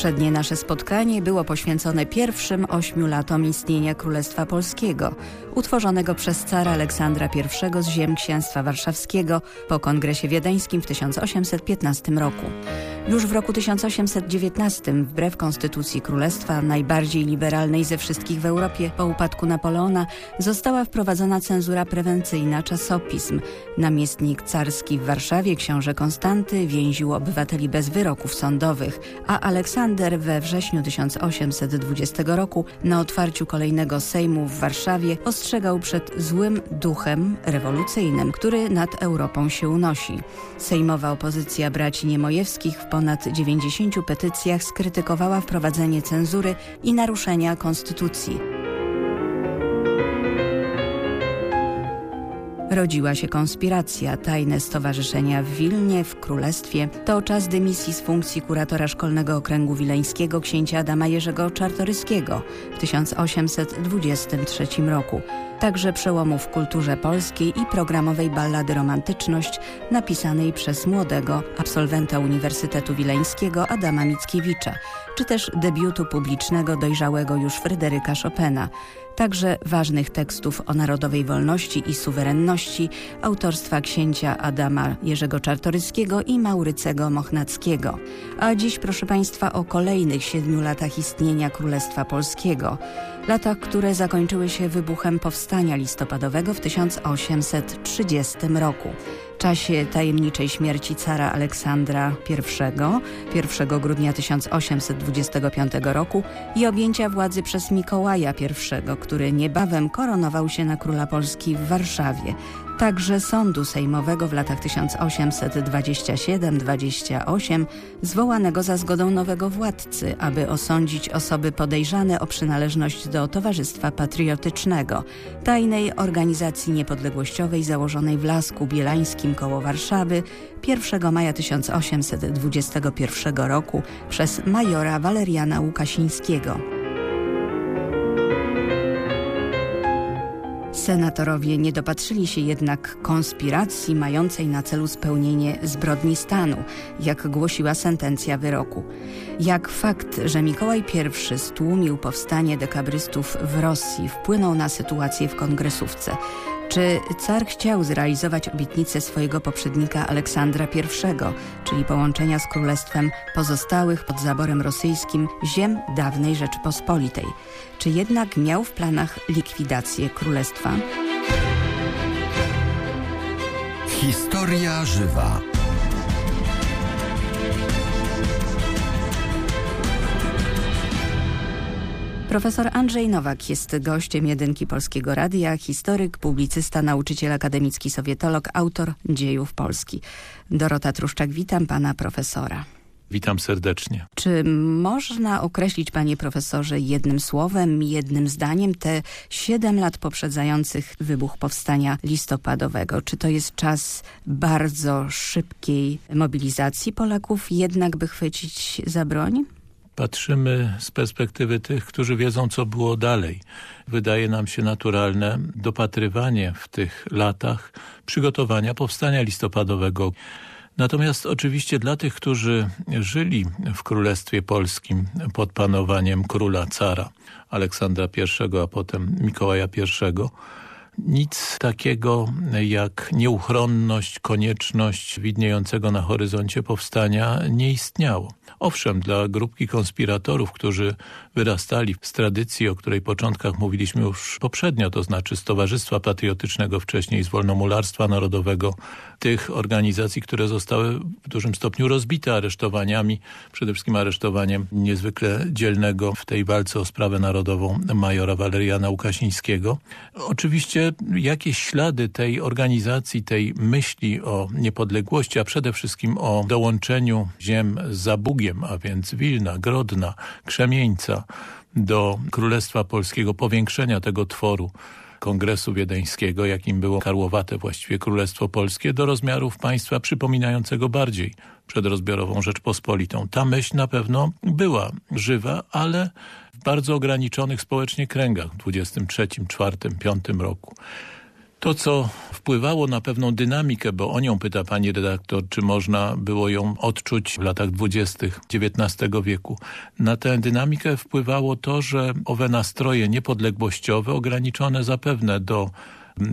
Poprzednie nasze spotkanie było poświęcone pierwszym ośmiu latom istnienia Królestwa Polskiego, utworzonego przez cara Aleksandra I z ziem księstwa warszawskiego po kongresie wiedeńskim w 1815 roku. Już w roku 1819, wbrew konstytucji królestwa, najbardziej liberalnej ze wszystkich w Europie po upadku Napoleona, została wprowadzona cenzura prewencyjna czasopism. Namiestnik carski w Warszawie, książę Konstanty, więził obywateli bez wyroków sądowych, a Aleksander we wrześniu 1820 roku na otwarciu kolejnego Sejmu w Warszawie ostrzegał przed złym duchem rewolucyjnym, który nad Europą się unosi. Sejmowa opozycja braci Niemojewskich w ponad 90 petycjach skrytykowała wprowadzenie cenzury i naruszenia konstytucji. Rodziła się konspiracja, tajne stowarzyszenia w Wilnie, w Królestwie. To czas dymisji z funkcji kuratora Szkolnego Okręgu Wileńskiego księcia Adama Jerzego Czartoryskiego w 1823 roku. Także przełomu w kulturze polskiej i programowej ballady Romantyczność napisanej przez młodego absolwenta Uniwersytetu Wileńskiego Adama Mickiewicza, czy też debiutu publicznego dojrzałego już Fryderyka Chopina także ważnych tekstów o narodowej wolności i suwerenności autorstwa księcia Adama Jerzego Czartoryskiego i Maurycego Mochnackiego. A dziś proszę Państwa o kolejnych siedmiu latach istnienia Królestwa Polskiego. Latach, które zakończyły się wybuchem powstania listopadowego w 1830 roku czasie tajemniczej śmierci cara Aleksandra I 1 grudnia 1825 roku i objęcia władzy przez Mikołaja I, który niebawem koronował się na króla Polski w Warszawie także sądu sejmowego w latach 1827-28 zwołanego za zgodą nowego władcy, aby osądzić osoby podejrzane o przynależność do Towarzystwa Patriotycznego, tajnej organizacji niepodległościowej założonej w Lasku Bielańskim koło Warszawy 1 maja 1821 roku przez majora Waleriana Łukasińskiego. Senatorowie nie dopatrzyli się jednak konspiracji mającej na celu spełnienie zbrodni stanu, jak głosiła sentencja wyroku. Jak fakt, że Mikołaj I stłumił powstanie dekabrystów w Rosji wpłynął na sytuację w kongresówce. Czy car chciał zrealizować obietnicę swojego poprzednika Aleksandra I, czyli połączenia z królestwem pozostałych pod zaborem rosyjskim ziem dawnej Rzeczypospolitej? Czy jednak miał w planach likwidację królestwa? Historia żywa. Profesor Andrzej Nowak jest gościem Jedynki Polskiego Radia, historyk, publicysta, nauczyciel akademicki, sowietolog, autor dziejów Polski. Dorota Truszczak, witam pana profesora. Witam serdecznie. Czy można określić, panie profesorze, jednym słowem, jednym zdaniem te siedem lat poprzedzających wybuch powstania listopadowego? Czy to jest czas bardzo szybkiej mobilizacji Polaków, jednak by chwycić za broń? Patrzymy z perspektywy tych, którzy wiedzą, co było dalej. Wydaje nam się naturalne dopatrywanie w tych latach przygotowania powstania listopadowego. Natomiast oczywiście dla tych, którzy żyli w Królestwie Polskim pod panowaniem króla cara Aleksandra I, a potem Mikołaja I, nic takiego jak nieuchronność, konieczność widniejącego na horyzoncie powstania nie istniało. Owszem, dla grupki konspiratorów, którzy wyrastali z tradycji, o której początkach mówiliśmy już poprzednio, to znaczy z Towarzystwa Patriotycznego wcześniej, z Wolnomularstwa Narodowego, tych organizacji, które zostały w dużym stopniu rozbite aresztowaniami, przede wszystkim aresztowaniem niezwykle dzielnego w tej walce o sprawę narodową majora Waleriana Łukasińskiego. Oczywiście jakieś ślady tej organizacji, tej myśli o niepodległości, a przede wszystkim o dołączeniu ziem za Bugiem, a więc Wilna, Grodna, Krzemieńca do Królestwa Polskiego, powiększenia tego tworu Kongresu Wiedeńskiego, jakim było karłowate właściwie Królestwo Polskie, do rozmiarów państwa przypominającego bardziej przedrozbiorową Rzeczpospolitą. Ta myśl na pewno była żywa, ale bardzo ograniczonych społecznie kręgach w 23, 4, 5 roku. To, co wpływało na pewną dynamikę, bo o nią pyta pani redaktor, czy można było ją odczuć w latach dwudziestych XIX wieku. Na tę dynamikę wpływało to, że owe nastroje niepodległościowe ograniczone zapewne do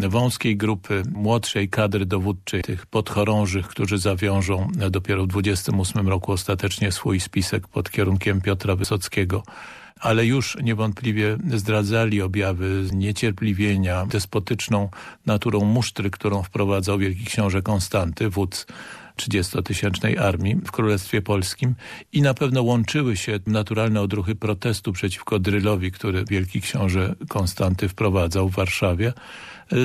wąskiej grupy młodszej kadry dowódczej, tych podchorążych, którzy zawiążą dopiero w 28 roku ostatecznie swój spisek pod kierunkiem Piotra Wysockiego ale już niewątpliwie zdradzali objawy niecierpliwienia, despotyczną naturą musztry, którą wprowadzał wielki książę Konstanty, wódz 30-tysięcznej armii w Królestwie Polskim. I na pewno łączyły się naturalne odruchy protestu przeciwko drylowi, który wielki książę Konstanty wprowadzał w Warszawie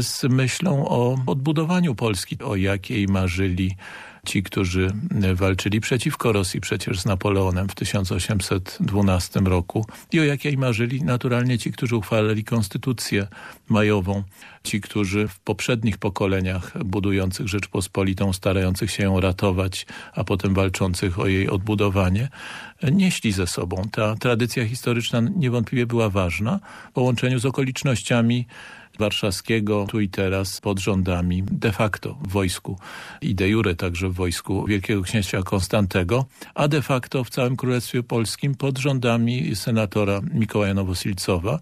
z myślą o odbudowaniu Polski, o jakiej marzyli ci, którzy walczyli przeciwko Rosji przecież z Napoleonem w 1812 roku i o jakiej marzyli naturalnie ci, którzy uchwalali konstytucję majową, ci, którzy w poprzednich pokoleniach budujących Rzeczpospolitą, starających się ją ratować, a potem walczących o jej odbudowanie, nieśli ze sobą. Ta tradycja historyczna niewątpliwie była ważna w połączeniu z okolicznościami warszawskiego tu i teraz pod rządami de facto w wojsku. I de jure także w wojsku Wielkiego Księcia Konstantego, a de facto w całym Królestwie Polskim pod rządami senatora Mikołaja Nowosilcowa,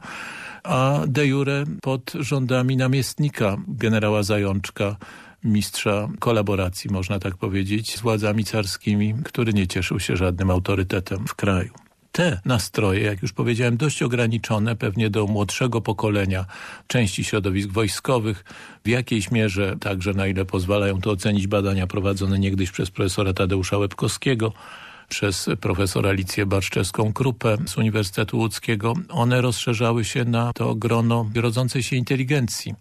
a de jure pod rządami namiestnika generała Zajączka, mistrza kolaboracji, można tak powiedzieć, z władzami carskimi, który nie cieszył się żadnym autorytetem w kraju te nastroje, jak już powiedziałem, dość ograniczone pewnie do młodszego pokolenia części środowisk wojskowych, w jakiejś mierze także na ile pozwalają to ocenić badania prowadzone niegdyś przez profesora Tadeusza Łebkowskiego, przez profesor Alicję Barszczewską-Krupę z Uniwersytetu Łódzkiego, one rozszerzały się na to grono rodzącej się inteligencji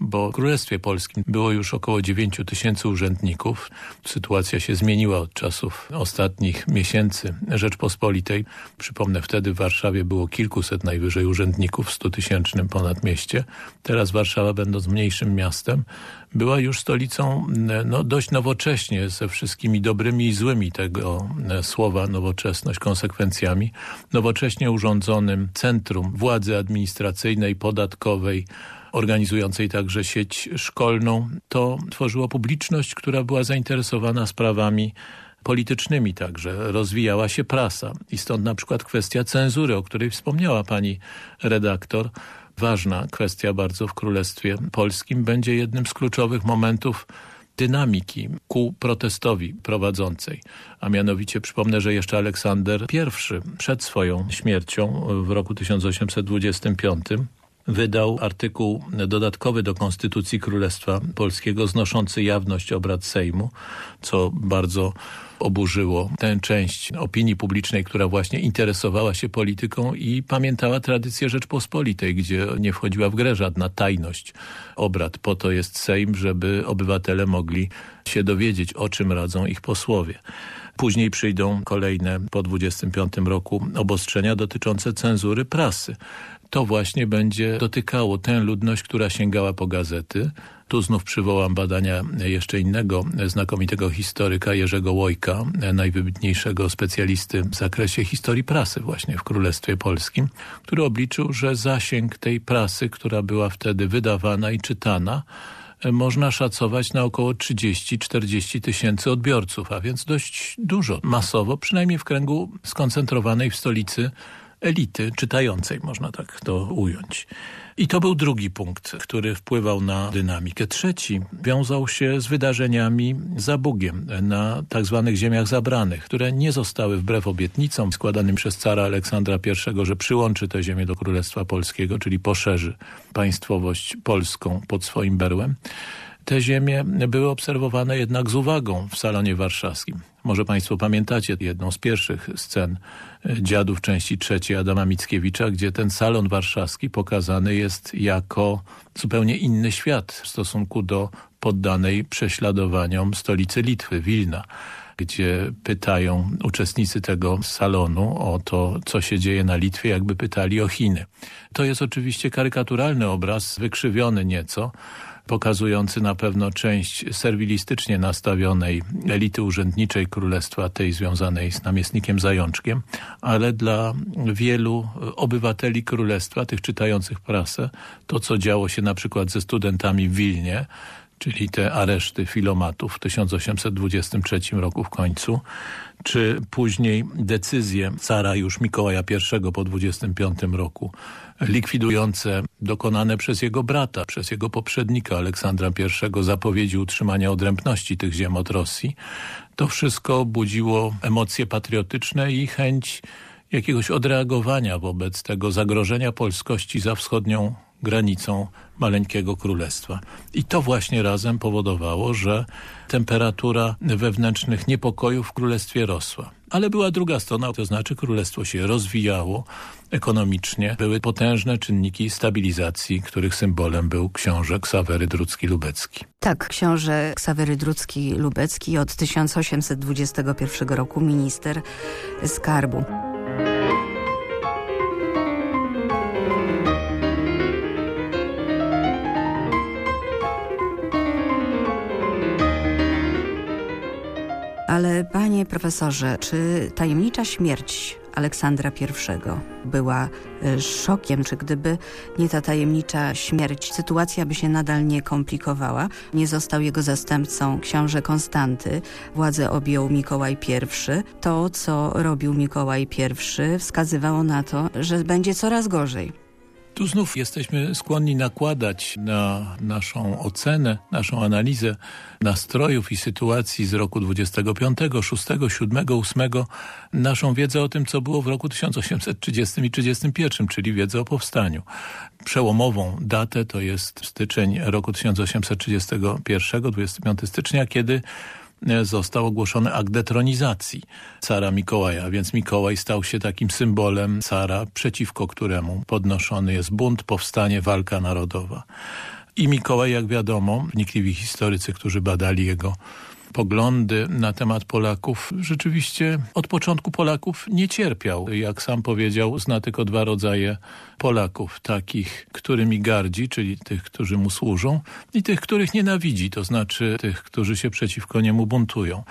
bo w Królestwie Polskim było już około 9 tysięcy urzędników. Sytuacja się zmieniła od czasów ostatnich miesięcy Rzeczpospolitej. Przypomnę, wtedy w Warszawie było kilkuset najwyżej urzędników w 100 tysięcznym ponad mieście. Teraz Warszawa, będąc mniejszym miastem, była już stolicą no, dość nowocześnie, ze wszystkimi dobrymi i złymi tego e, słowa nowoczesność, konsekwencjami, nowocześnie urządzonym centrum władzy administracyjnej, podatkowej, organizującej także sieć szkolną, to tworzyło publiczność, która była zainteresowana sprawami politycznymi także. Rozwijała się prasa i stąd na przykład kwestia cenzury, o której wspomniała pani redaktor, ważna kwestia bardzo w Królestwie Polskim, będzie jednym z kluczowych momentów dynamiki ku protestowi prowadzącej. A mianowicie przypomnę, że jeszcze Aleksander I przed swoją śmiercią w roku 1825 wydał artykuł dodatkowy do Konstytucji Królestwa Polskiego znoszący jawność obrad Sejmu, co bardzo oburzyło tę część opinii publicznej, która właśnie interesowała się polityką i pamiętała tradycję Rzeczpospolitej, gdzie nie wchodziła w grę żadna tajność obrad. Po to jest Sejm, żeby obywatele mogli się dowiedzieć, o czym radzą ich posłowie. Później przyjdą kolejne po 25 roku obostrzenia dotyczące cenzury prasy to właśnie będzie dotykało tę ludność, która sięgała po gazety. Tu znów przywołam badania jeszcze innego znakomitego historyka Jerzego Łojka, najwybitniejszego specjalisty w zakresie historii prasy właśnie w Królestwie Polskim, który obliczył, że zasięg tej prasy, która była wtedy wydawana i czytana, można szacować na około 30-40 tysięcy odbiorców, a więc dość dużo, masowo, przynajmniej w kręgu skoncentrowanej w stolicy elity czytającej, można tak to ująć. I to był drugi punkt, który wpływał na dynamikę. Trzeci wiązał się z wydarzeniami za Bugiem na tak zwanych ziemiach zabranych, które nie zostały wbrew obietnicom składanym przez cara Aleksandra I, że przyłączy te ziemię do Królestwa Polskiego, czyli poszerzy państwowość polską pod swoim berłem. Te ziemie były obserwowane jednak z uwagą w salonie warszawskim. Może Państwo pamiętacie jedną z pierwszych scen e, Dziadów części trzeciej Adama Mickiewicza, gdzie ten salon warszawski pokazany jest jako zupełnie inny świat w stosunku do poddanej prześladowaniom stolicy Litwy, Wilna gdzie pytają uczestnicy tego salonu o to, co się dzieje na Litwie, jakby pytali o Chiny. To jest oczywiście karykaturalny obraz, wykrzywiony nieco, pokazujący na pewno część serwilistycznie nastawionej elity urzędniczej królestwa, tej związanej z namiestnikiem Zajączkiem, ale dla wielu obywateli królestwa, tych czytających prasę, to co działo się na przykład ze studentami w Wilnie, czyli te areszty filomatów w 1823 roku w końcu, czy później decyzje cara już Mikołaja I po 25 roku likwidujące dokonane przez jego brata, przez jego poprzednika Aleksandra I zapowiedzi utrzymania odrębności tych ziem od Rosji, to wszystko budziło emocje patriotyczne i chęć jakiegoś odreagowania wobec tego zagrożenia polskości za wschodnią granicą maleńkiego królestwa. I to właśnie razem powodowało, że temperatura wewnętrznych niepokojów w królestwie rosła. Ale była druga strona, to znaczy królestwo się rozwijało ekonomicznie. Były potężne czynniki stabilizacji, których symbolem był książę Ksawery Drucki-Lubecki. Tak, książę Ksawery Drucki-Lubecki od 1821 roku minister skarbu. Ale panie profesorze, czy tajemnicza śmierć Aleksandra I była e, szokiem, czy gdyby nie ta tajemnicza śmierć, sytuacja by się nadal nie komplikowała. Nie został jego zastępcą książę Konstanty, władzę objął Mikołaj I. To, co robił Mikołaj I wskazywało na to, że będzie coraz gorzej. Tu znów jesteśmy skłonni nakładać na naszą ocenę, naszą analizę nastrojów i sytuacji z roku 25, 6, 7, 8 naszą wiedzę o tym, co było w roku 1830 i 31, czyli wiedzę o powstaniu. Przełomową datę to jest styczeń roku 1831, 25 stycznia, kiedy został ogłoszony akt detronizacji cara Mikołaja, więc Mikołaj stał się takim symbolem cara, przeciwko któremu podnoszony jest bunt, powstanie, walka narodowa. I Mikołaj, jak wiadomo, wnikliwi historycy, którzy badali jego poglądy na temat Polaków rzeczywiście od początku Polaków nie cierpiał. Jak sam powiedział, zna tylko dwa rodzaje Polaków. Takich, którymi gardzi, czyli tych, którzy mu służą i tych, których nienawidzi, to znaczy tych, którzy się przeciwko niemu buntują.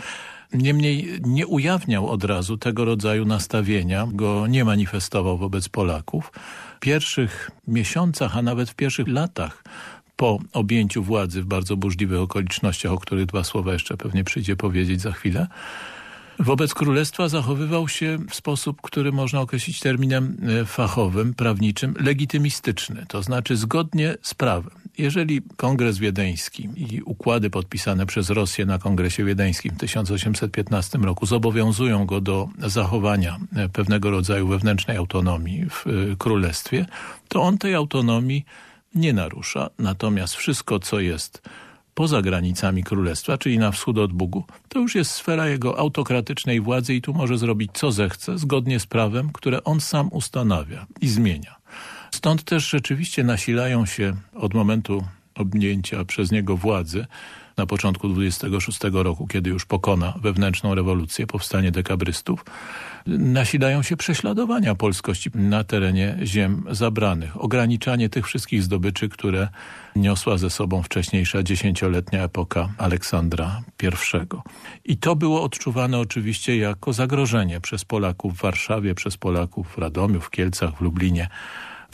Niemniej nie ujawniał od razu tego rodzaju nastawienia, go nie manifestował wobec Polaków. W pierwszych miesiącach, a nawet w pierwszych latach po objęciu władzy w bardzo burzliwych okolicznościach, o których dwa słowa jeszcze pewnie przyjdzie powiedzieć za chwilę, wobec królestwa zachowywał się w sposób, który można określić terminem e, fachowym, prawniczym, legitymistyczny, to znaczy zgodnie z prawem. Jeżeli Kongres Wiedeński i układy podpisane przez Rosję na Kongresie Wiedeńskim w 1815 roku zobowiązują go do zachowania e, pewnego rodzaju wewnętrznej autonomii w e, królestwie, to on tej autonomii nie narusza. Natomiast wszystko, co jest poza granicami królestwa, czyli na wschód od Bugu, to już jest sfera jego autokratycznej władzy i tu może zrobić co zechce, zgodnie z prawem, które on sam ustanawia i zmienia. Stąd też rzeczywiście nasilają się od momentu objęcia przez niego władzy na początku 26 roku, kiedy już pokona wewnętrzną rewolucję, powstanie dekabrystów, nasilają się prześladowania polskości na terenie ziem zabranych. Ograniczanie tych wszystkich zdobyczy, które niosła ze sobą wcześniejsza dziesięcioletnia epoka Aleksandra I. I to było odczuwane oczywiście jako zagrożenie przez Polaków w Warszawie, przez Polaków w Radomiu, w Kielcach, w Lublinie,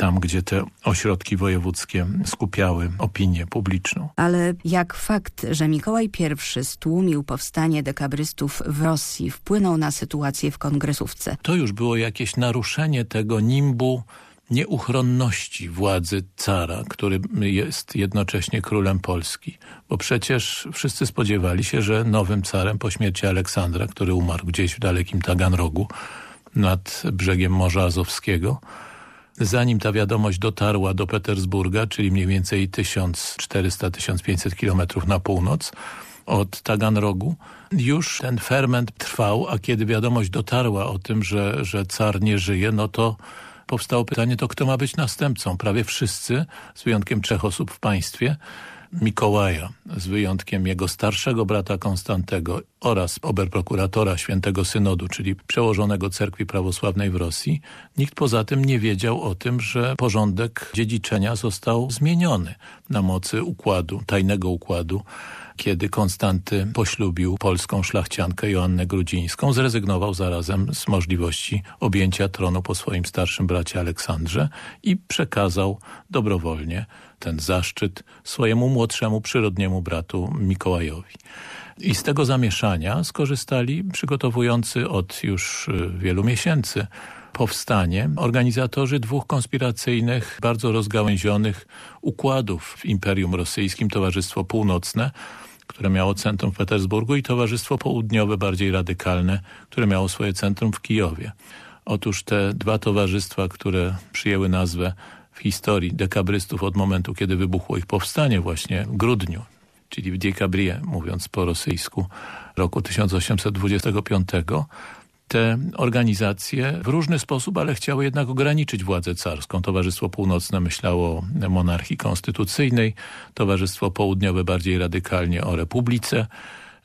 tam, gdzie te ośrodki wojewódzkie skupiały opinię publiczną. Ale jak fakt, że Mikołaj I stłumił powstanie dekabrystów w Rosji, wpłynął na sytuację w kongresówce? To już było jakieś naruszenie tego nimbu nieuchronności władzy cara, który jest jednocześnie królem Polski. Bo przecież wszyscy spodziewali się, że nowym carem po śmierci Aleksandra, który umarł gdzieś w dalekim Taganrogu nad brzegiem Morza Azowskiego, zanim ta wiadomość dotarła do Petersburga, czyli mniej więcej 1400-1500 kilometrów na północ od Taganrogu, już ten ferment trwał, a kiedy wiadomość dotarła o tym, że, że car nie żyje, no to powstało pytanie, to kto ma być następcą? Prawie wszyscy, z wyjątkiem trzech osób w państwie, Mikołaja, z wyjątkiem jego starszego brata Konstantego oraz oberprokuratora Świętego Synodu, czyli przełożonego Cerkwi Prawosławnej w Rosji, nikt poza tym nie wiedział o tym, że porządek dziedziczenia został zmieniony na mocy układu, tajnego układu kiedy Konstanty poślubił polską szlachciankę Joannę Grudzińską, zrezygnował zarazem z możliwości objęcia tronu po swoim starszym bracie Aleksandrze i przekazał dobrowolnie ten zaszczyt swojemu młodszemu przyrodniemu bratu Mikołajowi. I z tego zamieszania skorzystali przygotowujący od już y, wielu miesięcy powstanie organizatorzy dwóch konspiracyjnych, bardzo rozgałęzionych układów w Imperium Rosyjskim, Towarzystwo Północne, które miało centrum w Petersburgu i Towarzystwo Południowe, bardziej radykalne, które miało swoje centrum w Kijowie. Otóż te dwa towarzystwa, które przyjęły nazwę w historii dekabrystów od momentu, kiedy wybuchło ich powstanie właśnie w grudniu, czyli w Diekabrie, mówiąc po rosyjsku, roku 1825, te organizacje w różny sposób, ale chciały jednak ograniczyć władzę carską. Towarzystwo Północne myślało o monarchii konstytucyjnej, Towarzystwo Południowe bardziej radykalnie o republice.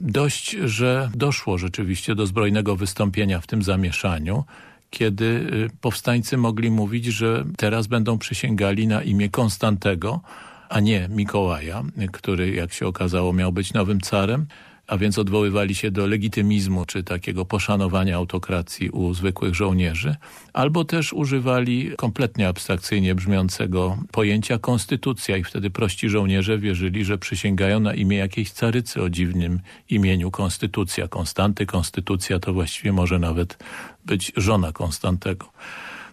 Dość, że doszło rzeczywiście do zbrojnego wystąpienia w tym zamieszaniu, kiedy y, powstańcy mogli mówić, że teraz będą przysięgali na imię Konstantego, a nie Mikołaja, który jak się okazało miał być nowym carem a więc odwoływali się do legitymizmu czy takiego poszanowania autokracji u zwykłych żołnierzy, albo też używali kompletnie abstrakcyjnie brzmiącego pojęcia konstytucja i wtedy prości żołnierze wierzyli, że przysięgają na imię jakiejś carycy o dziwnym imieniu konstytucja. Konstanty, konstytucja to właściwie może nawet być żona Konstantego.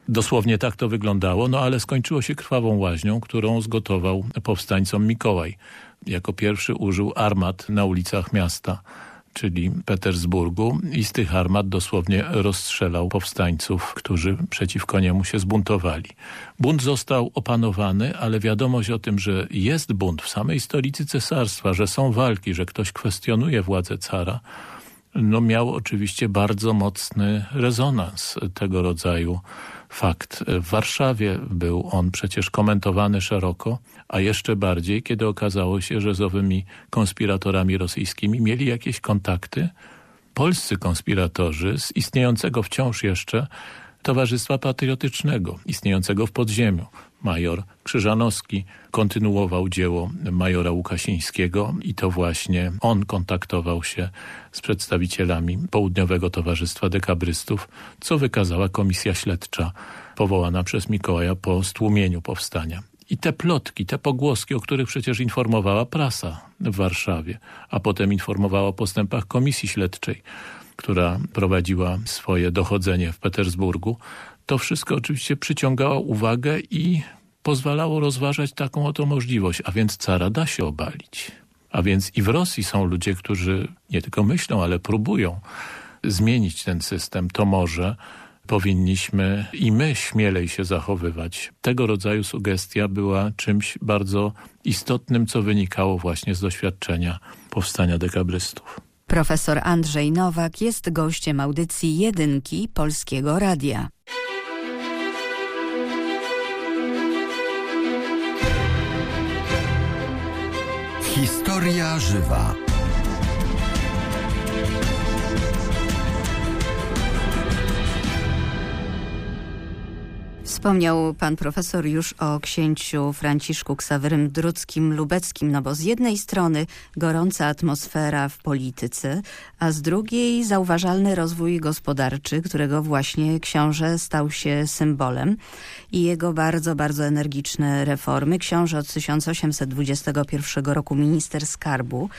Dosłownie tak to wyglądało, no ale skończyło się krwawą łaźnią, którą zgotował powstańcom Mikołaj jako pierwszy użył armat na ulicach miasta, czyli Petersburgu i z tych armat dosłownie rozstrzelał powstańców, którzy przeciwko niemu się zbuntowali. Bunt został opanowany, ale wiadomość o tym, że jest bunt w samej stolicy cesarstwa, że są walki, że ktoś kwestionuje władzę cara, no miał oczywiście bardzo mocny rezonans tego rodzaju fakt. W Warszawie był on przecież komentowany szeroko, a jeszcze bardziej, kiedy okazało się, że z owymi konspiratorami rosyjskimi mieli jakieś kontakty polscy konspiratorzy z istniejącego wciąż jeszcze Towarzystwa Patriotycznego, istniejącego w podziemiu. Major Krzyżanowski kontynuował dzieło majora Łukasińskiego i to właśnie on kontaktował się z przedstawicielami Południowego Towarzystwa Dekabrystów, co wykazała komisja śledcza powołana przez Mikołaja po stłumieniu powstania. I te plotki, te pogłoski, o których przecież informowała prasa w Warszawie, a potem informowała o postępach komisji śledczej, która prowadziła swoje dochodzenie w Petersburgu, to wszystko oczywiście przyciągało uwagę i pozwalało rozważać taką oto możliwość, a więc cara da się obalić. A więc i w Rosji są ludzie, którzy nie tylko myślą, ale próbują zmienić ten system. To może powinniśmy i my śmielej się zachowywać. Tego rodzaju sugestia była czymś bardzo istotnym, co wynikało właśnie z doświadczenia powstania dekabrystów. Profesor Andrzej Nowak jest gościem audycji Jedynki Polskiego Radia. Historia żywa. Wspomniał pan profesor już o księciu Franciszku Ksawerym Druckim Lubeckim, no bo z jednej strony gorąca atmosfera w polityce, a z drugiej zauważalny rozwój gospodarczy, którego właśnie książę stał się symbolem i jego bardzo, bardzo energiczne reformy. Książę od 1821 roku minister skarbu,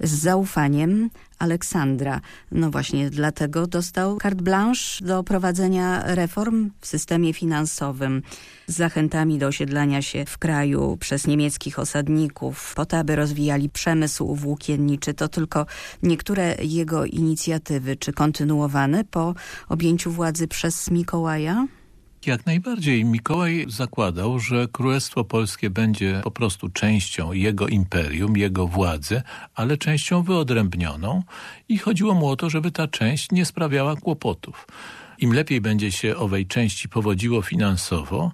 z zaufaniem Aleksandra. No właśnie dlatego dostał carte blanche do prowadzenia reform w systemie finansowym z zachętami do osiedlania się w kraju przez niemieckich osadników, po to, aby rozwijali przemysł włókienniczy. To tylko niektóre jego inicjatywy, czy kontynuowane po objęciu władzy przez Mikołaja? Jak najbardziej. Mikołaj zakładał, że Królestwo Polskie będzie po prostu częścią jego imperium, jego władzy, ale częścią wyodrębnioną i chodziło mu o to, żeby ta część nie sprawiała kłopotów. Im lepiej będzie się owej części powodziło finansowo,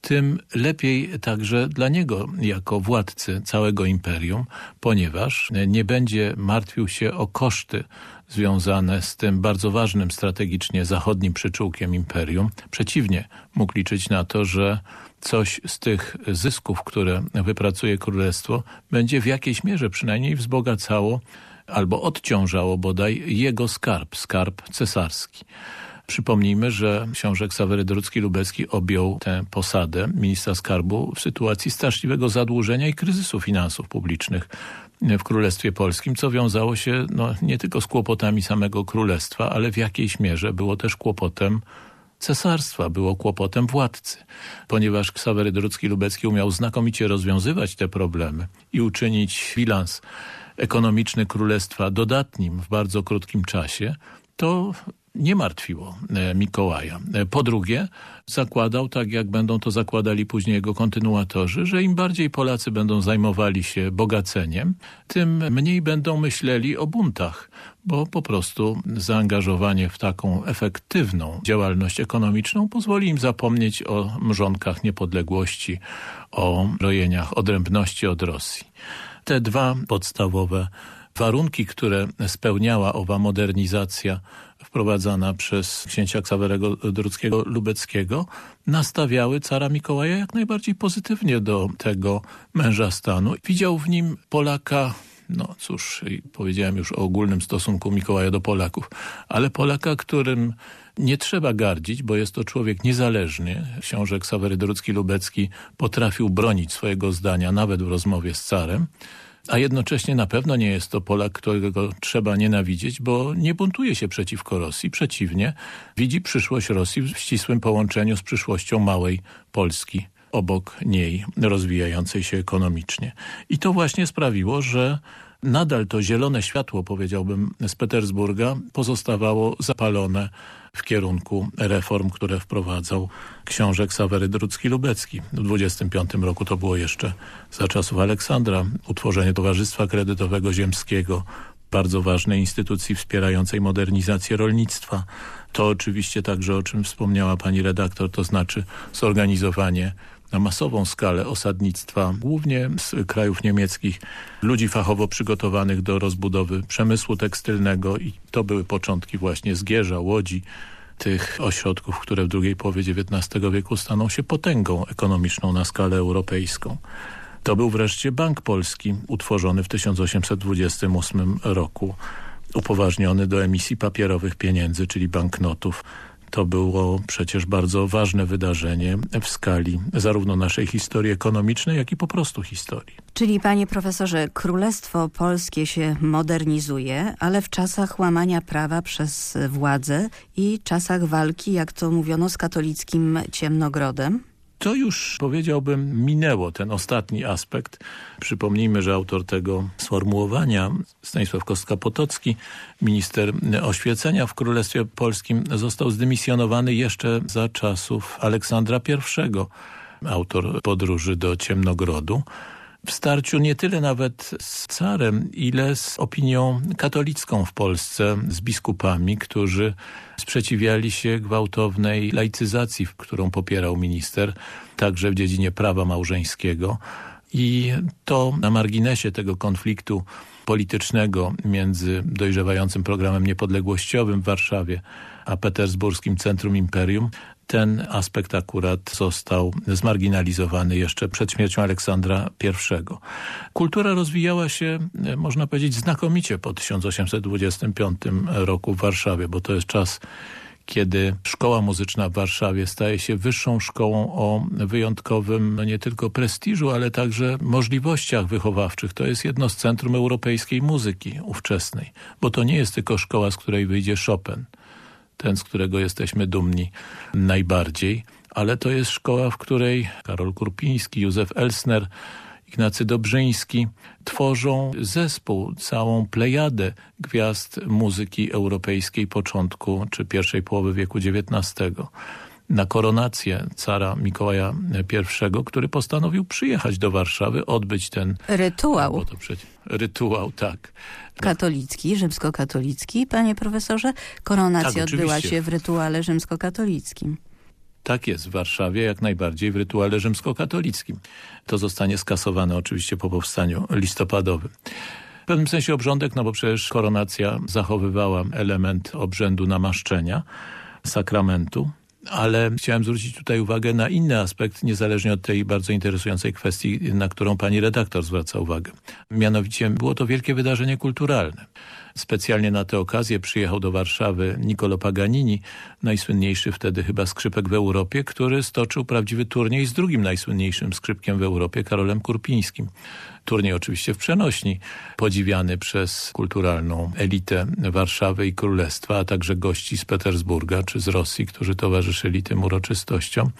tym lepiej także dla niego jako władcy całego imperium, ponieważ nie będzie martwił się o koszty związane z tym bardzo ważnym strategicznie zachodnim przyczółkiem imperium. Przeciwnie, mógł liczyć na to, że coś z tych zysków, które wypracuje królestwo, będzie w jakiejś mierze przynajmniej wzbogacało albo odciążało bodaj jego skarb, skarb cesarski. Przypomnijmy, że książę Ksawery Drucki-Lubecki objął tę posadę ministra skarbu w sytuacji straszliwego zadłużenia i kryzysu finansów publicznych w Królestwie Polskim, co wiązało się no, nie tylko z kłopotami samego królestwa, ale w jakiejś mierze było też kłopotem cesarstwa, było kłopotem władcy. Ponieważ Ksawery Drucki-Lubecki umiał znakomicie rozwiązywać te problemy i uczynić bilans ekonomiczny królestwa dodatnim w bardzo krótkim czasie, to nie martwiło e, Mikołaja. E, po drugie, zakładał, tak jak będą to zakładali później jego kontynuatorzy, że im bardziej Polacy będą zajmowali się bogaceniem, tym mniej będą myśleli o buntach, bo po prostu zaangażowanie w taką efektywną działalność ekonomiczną pozwoli im zapomnieć o mrzonkach niepodległości, o rojeniach odrębności od Rosji. Te dwa podstawowe warunki, które spełniała owa modernizacja wprowadzana przez księcia Ksawerego Druckiego Lubeckiego nastawiały cara Mikołaja jak najbardziej pozytywnie do tego męża stanu. Widział w nim Polaka no cóż, powiedziałem już o ogólnym stosunku Mikołaja do Polaków, ale Polaka, którym nie trzeba gardzić, bo jest to człowiek niezależny. Książę Ksawery Drucki-Lubecki potrafił bronić swojego zdania nawet w rozmowie z carem a jednocześnie na pewno nie jest to Polak, którego trzeba nienawidzieć, bo nie buntuje się przeciwko Rosji. Przeciwnie, widzi przyszłość Rosji w ścisłym połączeniu z przyszłością małej Polski obok niej, rozwijającej się ekonomicznie. I to właśnie sprawiło, że nadal to zielone światło, powiedziałbym, z Petersburga pozostawało zapalone w kierunku reform, które wprowadzał książę Ksawery Drucki-Lubecki. W 25 roku to było jeszcze za czasów Aleksandra utworzenie Towarzystwa Kredytowego Ziemskiego, bardzo ważnej instytucji wspierającej modernizację rolnictwa. To oczywiście także, o czym wspomniała pani redaktor, to znaczy zorganizowanie na masową skalę osadnictwa, głównie z krajów niemieckich, ludzi fachowo przygotowanych do rozbudowy przemysłu tekstylnego i to były początki właśnie Zgierza, Łodzi, tych ośrodków, które w drugiej połowie XIX wieku staną się potęgą ekonomiczną na skalę europejską. To był wreszcie Bank Polski, utworzony w 1828 roku, upoważniony do emisji papierowych pieniędzy, czyli banknotów, to było przecież bardzo ważne wydarzenie w skali zarówno naszej historii ekonomicznej, jak i po prostu historii. Czyli panie profesorze, Królestwo Polskie się modernizuje, ale w czasach łamania prawa przez władzę i czasach walki, jak to mówiono, z katolickim ciemnogrodem? To już powiedziałbym minęło ten ostatni aspekt. Przypomnijmy, że autor tego sformułowania, Stanisław Kostka-Potocki, minister oświecenia w Królestwie Polskim, został zdymisjonowany jeszcze za czasów Aleksandra I, autor podróży do Ciemnogrodu w starciu nie tyle nawet z carem, ile z opinią katolicką w Polsce, z biskupami, którzy sprzeciwiali się gwałtownej laicyzacji, którą popierał minister, także w dziedzinie prawa małżeńskiego. I to na marginesie tego konfliktu politycznego między dojrzewającym programem niepodległościowym w Warszawie a petersburskim Centrum Imperium ten aspekt akurat został zmarginalizowany jeszcze przed śmiercią Aleksandra I. Kultura rozwijała się, można powiedzieć, znakomicie po 1825 roku w Warszawie, bo to jest czas kiedy szkoła muzyczna w Warszawie staje się wyższą szkołą o wyjątkowym no nie tylko prestiżu, ale także możliwościach wychowawczych. To jest jedno z centrum europejskiej muzyki ówczesnej, bo to nie jest tylko szkoła, z której wyjdzie Chopin ten, z którego jesteśmy dumni najbardziej, ale to jest szkoła, w której Karol Kurpiński, Józef Elsner, Ignacy Dobrzyński tworzą zespół, całą plejadę gwiazd muzyki europejskiej początku czy pierwszej połowy wieku XIX na koronację cara Mikołaja I, który postanowił przyjechać do Warszawy, odbyć ten rytuał. Przecież, rytuał, tak. Katolicki, rzymskokatolicki, panie profesorze. Koronacja tak, odbyła się w rytuale rzymskokatolickim. Tak jest w Warszawie, jak najbardziej w rytuale rzymskokatolickim. To zostanie skasowane oczywiście po powstaniu listopadowym. W pewnym sensie obrządek, no bo przecież koronacja zachowywała element obrzędu namaszczenia, sakramentu, ale chciałem zwrócić tutaj uwagę na inny aspekt, niezależnie od tej bardzo interesującej kwestii, na którą pani redaktor zwraca uwagę. Mianowicie było to wielkie wydarzenie kulturalne. Specjalnie na tę okazję przyjechał do Warszawy Niccolo Paganini, najsłynniejszy wtedy chyba skrzypek w Europie, który stoczył prawdziwy turniej z drugim najsłynniejszym skrzypkiem w Europie, Karolem Kurpińskim. Turniej oczywiście w przenośni, podziwiany przez kulturalną elitę Warszawy i Królestwa, a także gości z Petersburga czy z Rosji, którzy towarzyszyli tym uroczystościom.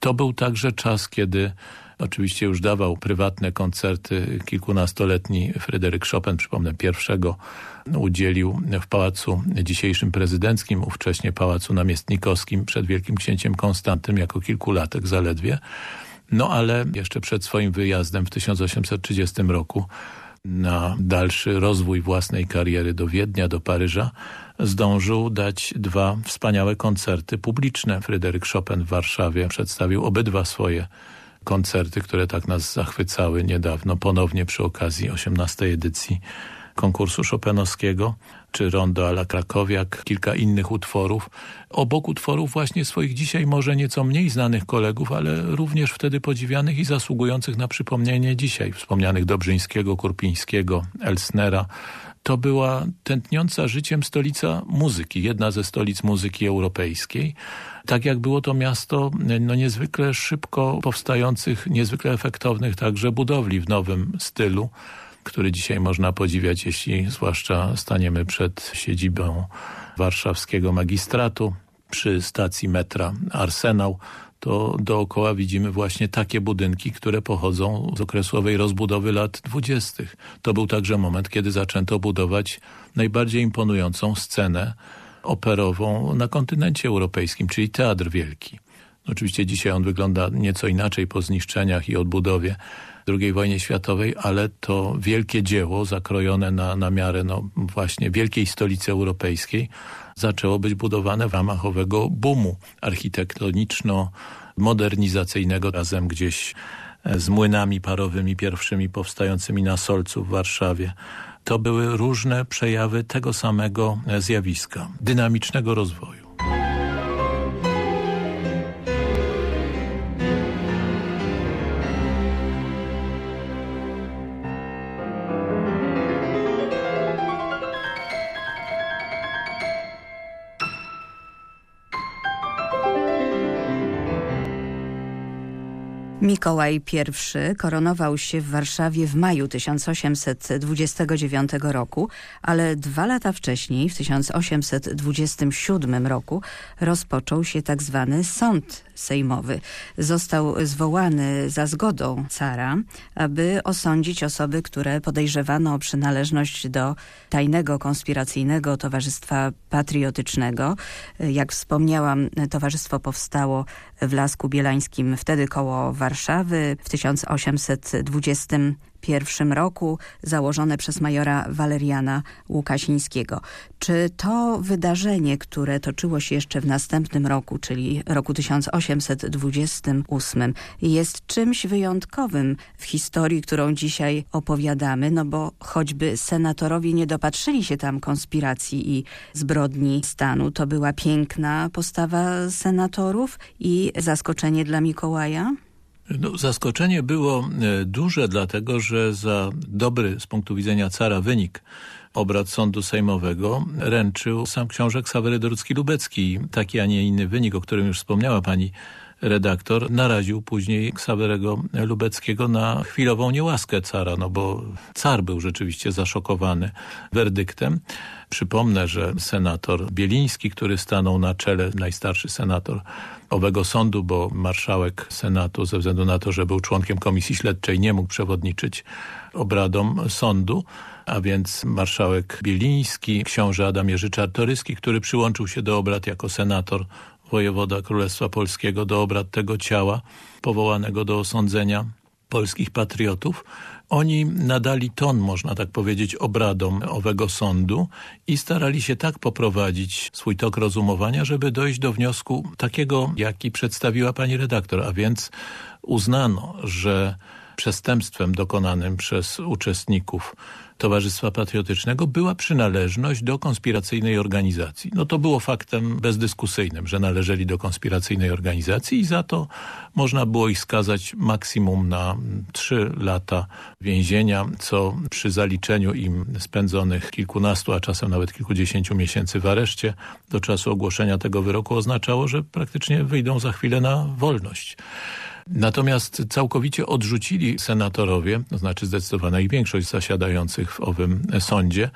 To był także czas, kiedy Oczywiście już dawał prywatne koncerty. Kilkunastoletni Fryderyk Chopin, przypomnę pierwszego, udzielił w Pałacu dzisiejszym prezydenckim, ówcześnie Pałacu Namiestnikowskim przed Wielkim Księciem Konstantym jako kilkulatek zaledwie. No ale jeszcze przed swoim wyjazdem w 1830 roku na dalszy rozwój własnej kariery do Wiednia, do Paryża, zdążył dać dwa wspaniałe koncerty publiczne. Fryderyk Chopin w Warszawie przedstawił obydwa swoje koncerty, które tak nas zachwycały niedawno, ponownie przy okazji 18 edycji konkursu Chopinowskiego, czy Rondo ala Krakowiak, kilka innych utworów. Obok utworów właśnie swoich dzisiaj może nieco mniej znanych kolegów, ale również wtedy podziwianych i zasługujących na przypomnienie dzisiaj. Wspomnianych Dobrzyńskiego, Kurpińskiego, Elsnera. To była tętniąca życiem stolica muzyki, jedna ze stolic muzyki europejskiej tak jak było to miasto no niezwykle szybko powstających, niezwykle efektownych także budowli w nowym stylu, który dzisiaj można podziwiać, jeśli zwłaszcza staniemy przed siedzibą warszawskiego magistratu przy stacji metra Arsenał, to dookoła widzimy właśnie takie budynki, które pochodzą z okresowej rozbudowy lat dwudziestych. To był także moment, kiedy zaczęto budować najbardziej imponującą scenę operową na kontynencie europejskim, czyli Teatr Wielki. Oczywiście dzisiaj on wygląda nieco inaczej po zniszczeniach i odbudowie II wojnie światowej, ale to wielkie dzieło zakrojone na, na miarę no, właśnie wielkiej stolicy europejskiej zaczęło być budowane w ramach owego boomu architektoniczno-modernizacyjnego razem gdzieś e, z młynami parowymi pierwszymi powstającymi na Solcu w Warszawie to były różne przejawy tego samego zjawiska, dynamicznego rozwoju. Mikołaj I koronował się w Warszawie w maju 1829 roku, ale dwa lata wcześniej, w 1827 roku, rozpoczął się tak zwany sąd sejmowy. Został zwołany za zgodą cara, aby osądzić osoby, które podejrzewano o przynależność do tajnego konspiracyjnego Towarzystwa Patriotycznego. Jak wspomniałam, towarzystwo powstało w Lasku Bielańskim, wtedy koło Warszawy w 1820 1941 roku założone przez majora Waleriana Łukasińskiego. Czy to wydarzenie, które toczyło się jeszcze w następnym roku, czyli roku 1828 jest czymś wyjątkowym w historii, którą dzisiaj opowiadamy, no bo choćby senatorowie nie dopatrzyli się tam konspiracji i zbrodni stanu, to była piękna postawa senatorów i zaskoczenie dla Mikołaja? No, zaskoczenie było e, duże, dlatego że za dobry z punktu widzenia cara wynik obrad sądu sejmowego ręczył sam książę Ksawery Dorucki-Lubecki. Taki, a nie inny wynik, o którym już wspomniała pani redaktor, naraził później Ksawerego Lubeckiego na chwilową niełaskę cara, no bo car był rzeczywiście zaszokowany werdyktem. Przypomnę, że senator Bieliński, który stanął na czele, najstarszy senator owego sądu, bo marszałek Senatu ze względu na to, że był członkiem komisji śledczej nie mógł przewodniczyć obradom sądu, a więc marszałek Bieliński, książę Adam Jerzy Czartoryski, który przyłączył się do obrad jako senator wojewoda Królestwa Polskiego do obrad tego ciała powołanego do osądzenia polskich patriotów, oni nadali ton, można tak powiedzieć, obradom owego sądu i starali się tak poprowadzić swój tok rozumowania, żeby dojść do wniosku takiego, jaki przedstawiła pani redaktor, a więc uznano, że przestępstwem dokonanym przez uczestników Towarzystwa Patriotycznego była przynależność do konspiracyjnej organizacji. No to było faktem bezdyskusyjnym, że należeli do konspiracyjnej organizacji i za to można było ich skazać maksimum na trzy lata więzienia, co przy zaliczeniu im spędzonych kilkunastu, a czasem nawet kilkudziesięciu miesięcy w areszcie do czasu ogłoszenia tego wyroku oznaczało, że praktycznie wyjdą za chwilę na wolność. Natomiast całkowicie odrzucili senatorowie, to znaczy zdecydowana ich większość zasiadających w owym sądzie,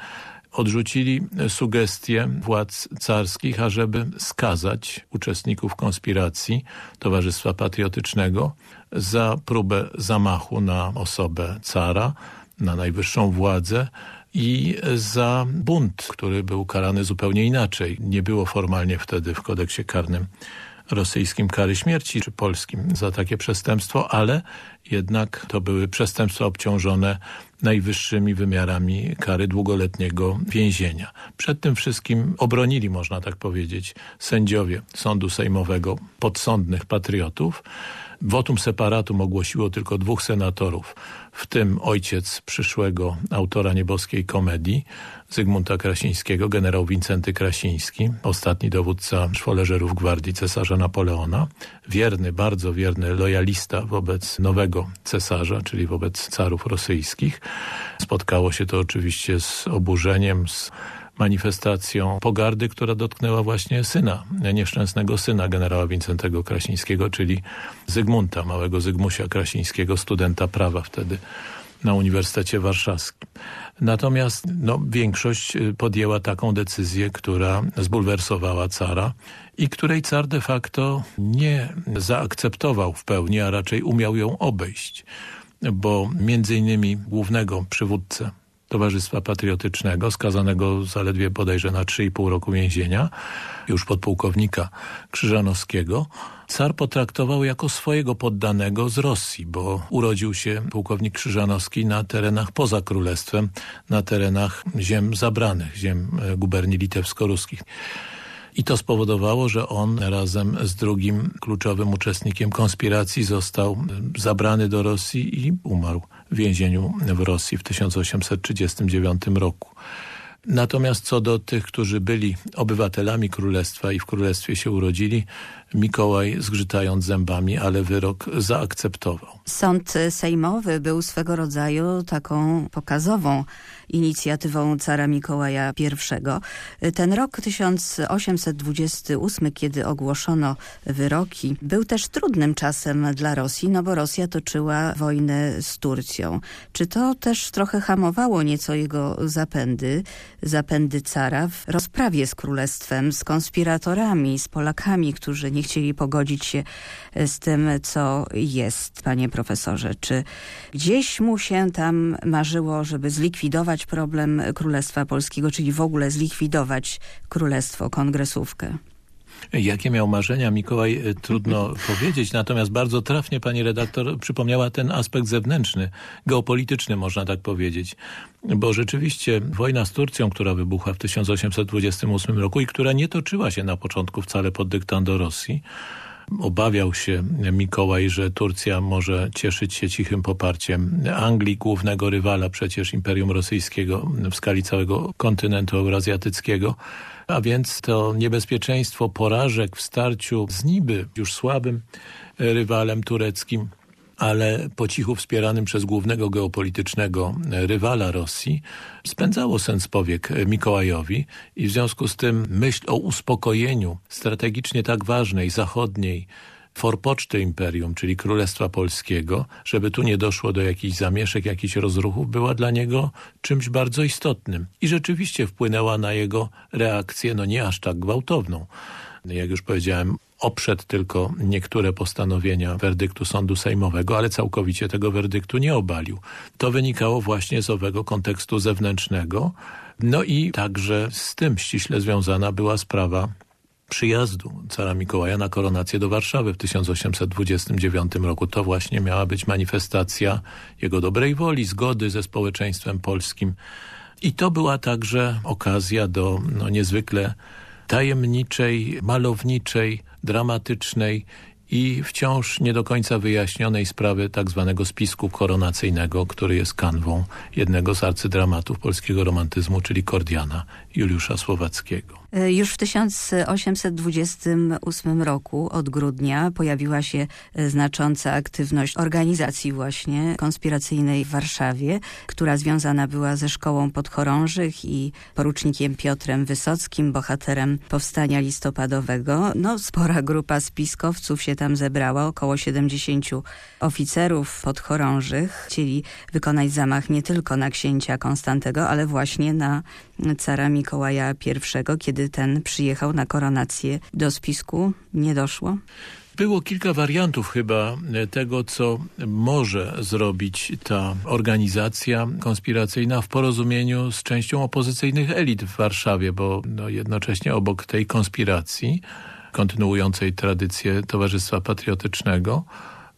odrzucili sugestie władz carskich, ażeby skazać uczestników konspiracji Towarzystwa Patriotycznego za próbę zamachu na osobę cara, na najwyższą władzę i za bunt, który był karany zupełnie inaczej. Nie było formalnie wtedy w kodeksie karnym rosyjskim kary śmierci, czy polskim za takie przestępstwo, ale jednak to były przestępstwa obciążone najwyższymi wymiarami kary długoletniego więzienia. Przed tym wszystkim obronili, można tak powiedzieć, sędziowie Sądu Sejmowego podsądnych patriotów, Wotum separatum ogłosiło tylko dwóch senatorów, w tym ojciec przyszłego autora nieboskiej komedii, Zygmunta Krasińskiego, generał Wincenty Krasiński, ostatni dowódca szwoleżerów gwardii cesarza Napoleona, wierny, bardzo wierny lojalista wobec nowego cesarza, czyli wobec carów rosyjskich. Spotkało się to oczywiście z oburzeniem, z manifestacją pogardy, która dotknęła właśnie syna, nieszczęsnego syna generała Wincentego Krasińskiego, czyli Zygmunta, małego Zygmusia Krasińskiego, studenta prawa wtedy na Uniwersytecie Warszawskim. Natomiast no, większość y, podjęła taką decyzję, która zbulwersowała cara i której car de facto nie zaakceptował w pełni, a raczej umiał ją obejść, bo między innymi głównego przywódcę Towarzystwa Patriotycznego, skazanego zaledwie bodajże na 3,5 roku więzienia, już podpułkownika Krzyżanowskiego, car potraktował jako swojego poddanego z Rosji, bo urodził się pułkownik Krzyżanowski na terenach poza królestwem, na terenach ziem zabranych, ziem e, guberni litewsko-ruskich. I to spowodowało, że on razem z drugim kluczowym uczestnikiem konspiracji został zabrany do Rosji i umarł w więzieniu w Rosji w 1839 roku. Natomiast co do tych, którzy byli obywatelami królestwa i w królestwie się urodzili, Mikołaj zgrzytając zębami, ale wyrok zaakceptował. Sąd sejmowy był swego rodzaju taką pokazową inicjatywą cara Mikołaja I. Ten rok 1828, kiedy ogłoszono wyroki, był też trudnym czasem dla Rosji, no bo Rosja toczyła wojnę z Turcją. Czy to też trochę hamowało nieco jego zapędy, zapędy cara w rozprawie z królestwem, z konspiratorami, z Polakami, którzy nie chcieli pogodzić się z tym, co jest, panie profesorze? Czy gdzieś mu się tam marzyło, żeby zlikwidować problem Królestwa Polskiego, czyli w ogóle zlikwidować Królestwo, Kongresówkę? Jakie miał marzenia Mikołaj, e, trudno powiedzieć, natomiast bardzo trafnie pani redaktor przypomniała ten aspekt zewnętrzny, geopolityczny można tak powiedzieć, bo rzeczywiście wojna z Turcją, która wybuchła w 1828 roku i która nie toczyła się na początku wcale pod dyktando Rosji, Obawiał się Mikołaj, że Turcja może cieszyć się cichym poparciem Anglii, głównego rywala przecież Imperium Rosyjskiego w skali całego kontynentu eurazjatyckiego. A więc to niebezpieczeństwo porażek w starciu z niby już słabym rywalem tureckim ale po cichu wspieranym przez głównego geopolitycznego rywala Rosji, spędzało sens powiek Mikołajowi i w związku z tym myśl o uspokojeniu strategicznie tak ważnej, zachodniej, forpoczty imperium, czyli Królestwa Polskiego, żeby tu nie doszło do jakichś zamieszek, jakichś rozruchów, była dla niego czymś bardzo istotnym. I rzeczywiście wpłynęła na jego reakcję, no nie aż tak gwałtowną. Jak już powiedziałem, oprzedł tylko niektóre postanowienia werdyktu sądu sejmowego, ale całkowicie tego werdyktu nie obalił. To wynikało właśnie z owego kontekstu zewnętrznego, no i także z tym ściśle związana była sprawa przyjazdu cara Mikołaja na koronację do Warszawy w 1829 roku. To właśnie miała być manifestacja jego dobrej woli, zgody ze społeczeństwem polskim. I to była także okazja do no, niezwykle tajemniczej, malowniczej, dramatycznej i wciąż nie do końca wyjaśnionej sprawy tak zwanego spisku koronacyjnego, który jest kanwą jednego z arcydramatów polskiego romantyzmu, czyli Kordiana Juliusza Słowackiego. E, już w 1828 roku od grudnia pojawiła się e, znacząca aktywność organizacji właśnie konspiracyjnej w Warszawie, która związana była ze szkołą podchorążych i porucznikiem Piotrem Wysockim, bohaterem powstania listopadowego. No, spora grupa spiskowców się tam zebrała, około 70 oficerów podchorążych. Chcieli wykonać zamach nie tylko na księcia Konstantego, ale właśnie na cara Mikołaja I, kiedy ten przyjechał na koronację do spisku, nie doszło? Było kilka wariantów chyba tego, co może zrobić ta organizacja konspiracyjna w porozumieniu z częścią opozycyjnych elit w Warszawie, bo no jednocześnie obok tej konspiracji kontynuującej tradycję Towarzystwa Patriotycznego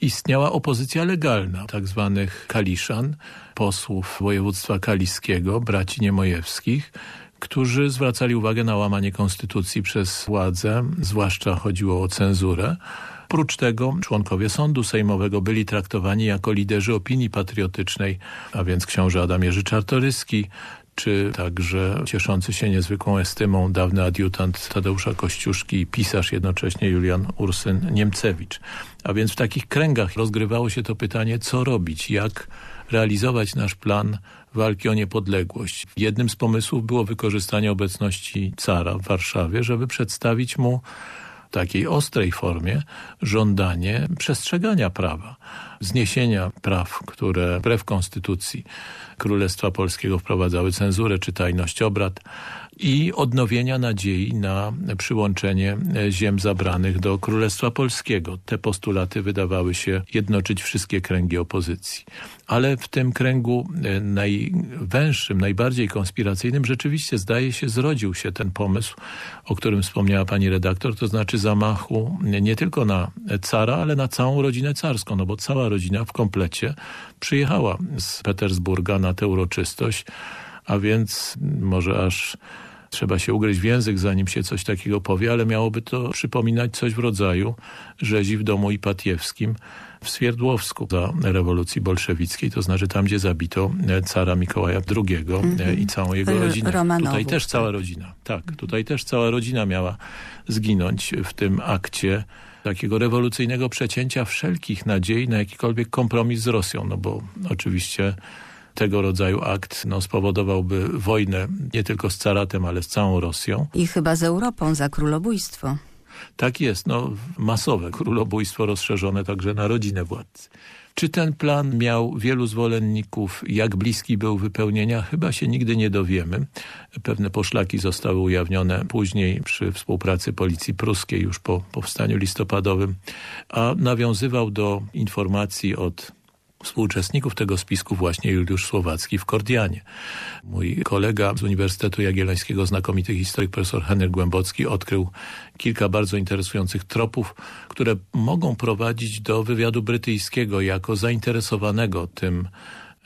istniała opozycja legalna, tak zwanych kaliszan, posłów województwa kaliskiego, braci niemojewskich, którzy zwracali uwagę na łamanie konstytucji przez władzę, zwłaszcza chodziło o cenzurę. Prócz tego członkowie sądu sejmowego byli traktowani jako liderzy opinii patriotycznej, a więc książę Adam Jerzy Czartoryski, czy także cieszący się niezwykłą estymą dawny adiutant Tadeusza Kościuszki i pisarz jednocześnie Julian Ursyn Niemcewicz. A więc w takich kręgach rozgrywało się to pytanie, co robić, jak realizować nasz plan walki o niepodległość. Jednym z pomysłów było wykorzystanie obecności cara w Warszawie, żeby przedstawić mu takiej ostrej formie żądanie przestrzegania prawa, zniesienia praw, które wbrew konstytucji Królestwa Polskiego wprowadzały cenzurę czy tajność obrad i odnowienia nadziei na przyłączenie ziem zabranych do Królestwa Polskiego. Te postulaty wydawały się jednoczyć wszystkie kręgi opozycji. Ale w tym kręgu e, najwęższym, najbardziej konspiracyjnym rzeczywiście zdaje się zrodził się ten pomysł, o którym wspomniała pani redaktor, to znaczy zamachu nie tylko na cara, ale na całą rodzinę carską, no bo cała rodzina w komplecie przyjechała z Petersburga na tę uroczystość, a więc może aż trzeba się ugryźć w język, zanim się coś takiego powie, ale miałoby to przypominać coś w rodzaju rzezi w domu Ipatiewskim w Swierdłowsku za rewolucji bolszewickiej, to znaczy tam, gdzie zabito cara Mikołaja II mm -hmm. i całą jego rodzinę. Romanowów, tutaj też tak. cała rodzina. Tak, tutaj też cała rodzina miała zginąć w tym akcie takiego rewolucyjnego przecięcia wszelkich nadziei na jakikolwiek kompromis z Rosją, no bo oczywiście tego rodzaju akt no, spowodowałby wojnę nie tylko z caratem, ale z całą Rosją. I chyba z Europą za królobójstwo. Tak jest, no masowe królobójstwo rozszerzone także na rodzinę władcy. Czy ten plan miał wielu zwolenników, jak bliski był wypełnienia? Chyba się nigdy nie dowiemy. Pewne poszlaki zostały ujawnione później przy współpracy policji pruskiej już po powstaniu listopadowym, a nawiązywał do informacji od współuczestników tego spisku właśnie Juliusz Słowacki w Kordianie. Mój kolega z Uniwersytetu Jagiellońskiego, znakomity historyk profesor Henryk Głębocki odkrył kilka bardzo interesujących tropów, które mogą prowadzić do wywiadu brytyjskiego jako zainteresowanego tym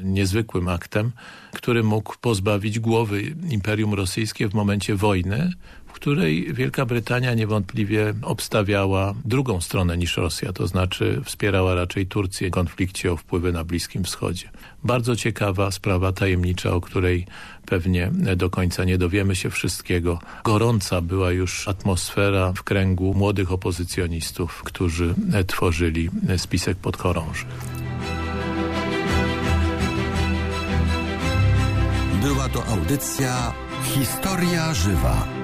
niezwykłym aktem, który mógł pozbawić głowy Imperium Rosyjskie w momencie wojny, której Wielka Brytania niewątpliwie obstawiała drugą stronę niż Rosja, to znaczy wspierała raczej Turcję w konflikcie o wpływy na Bliskim Wschodzie. Bardzo ciekawa sprawa tajemnicza, o której pewnie do końca nie dowiemy się wszystkiego. Gorąca była już atmosfera w kręgu młodych opozycjonistów, którzy tworzyli spisek podchorąży. Była to audycja Historia Żywa.